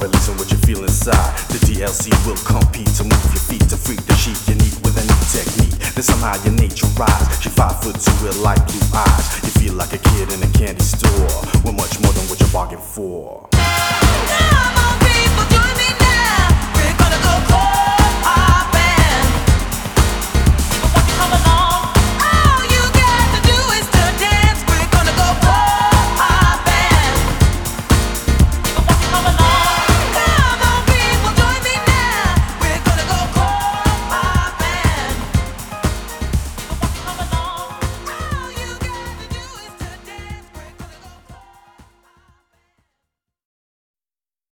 your religion, what you feel inside. The DLC will compete to move your feet, to freak the shit you need with a new technique. Then somehow your nature rise. She five foot two with light blue eyes. You feel like a kid in a candy store, with much more than what you're bargained for.